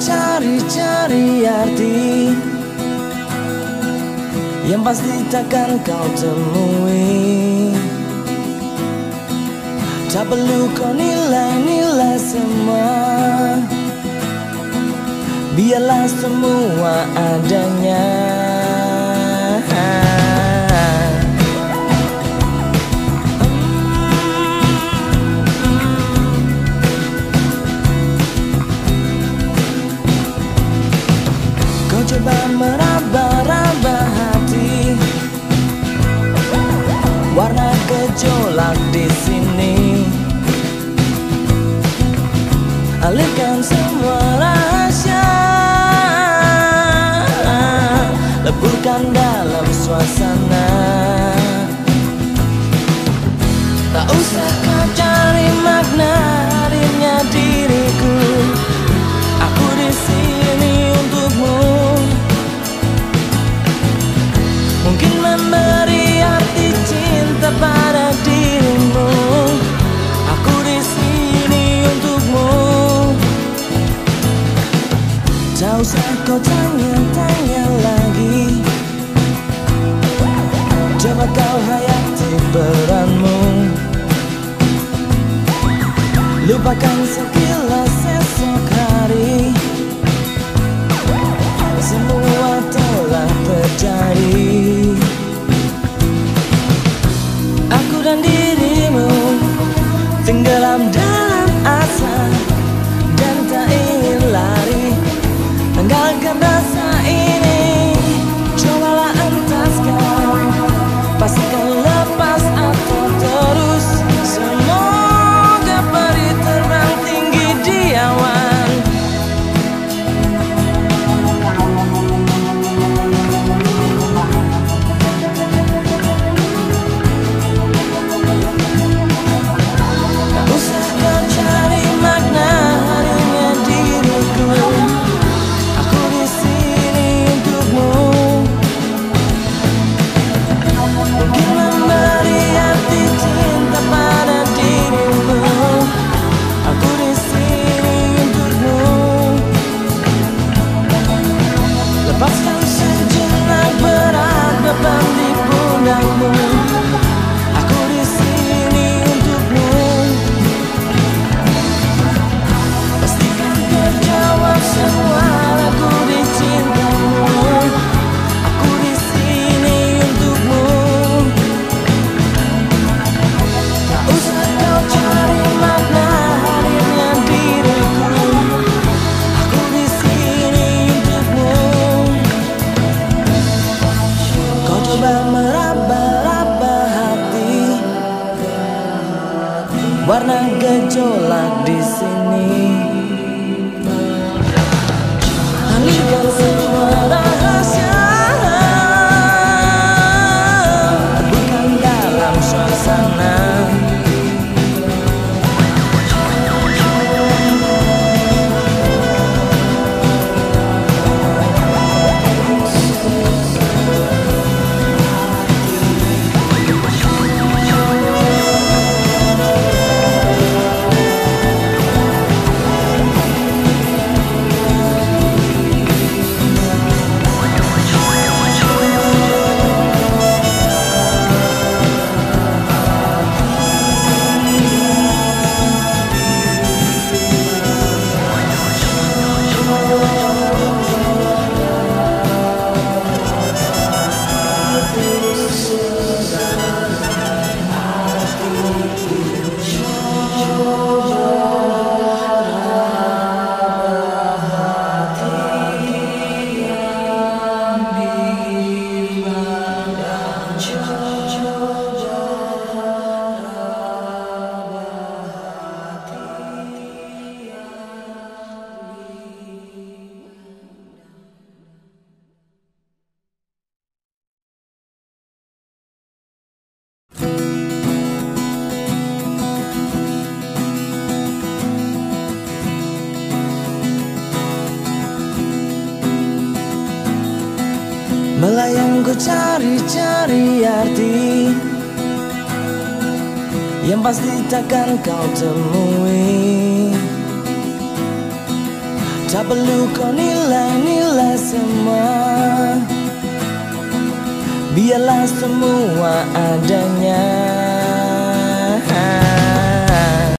cari-cari arti. Yang pasti takkan kau temui. Tak perlu kau nilai-nilai semua. Biarlah semua adanya gejolak di sini. Alihkan semua rahasia. Leburkan dalam suasana. Tak usah dirimu. Aku di sini untukmu. Tak usah kau tanya-tanya lagi. Coba kau hayati peranmu. Lupakan sekilas dalam-dalam asa Warna gejolak di sini. Alihkan semua rahasia joy. Melayang ku cari-cari arti. Yang pasti takkan kau temui. Tak perlu kau nilai-nilai semua. Biarlah semua adanya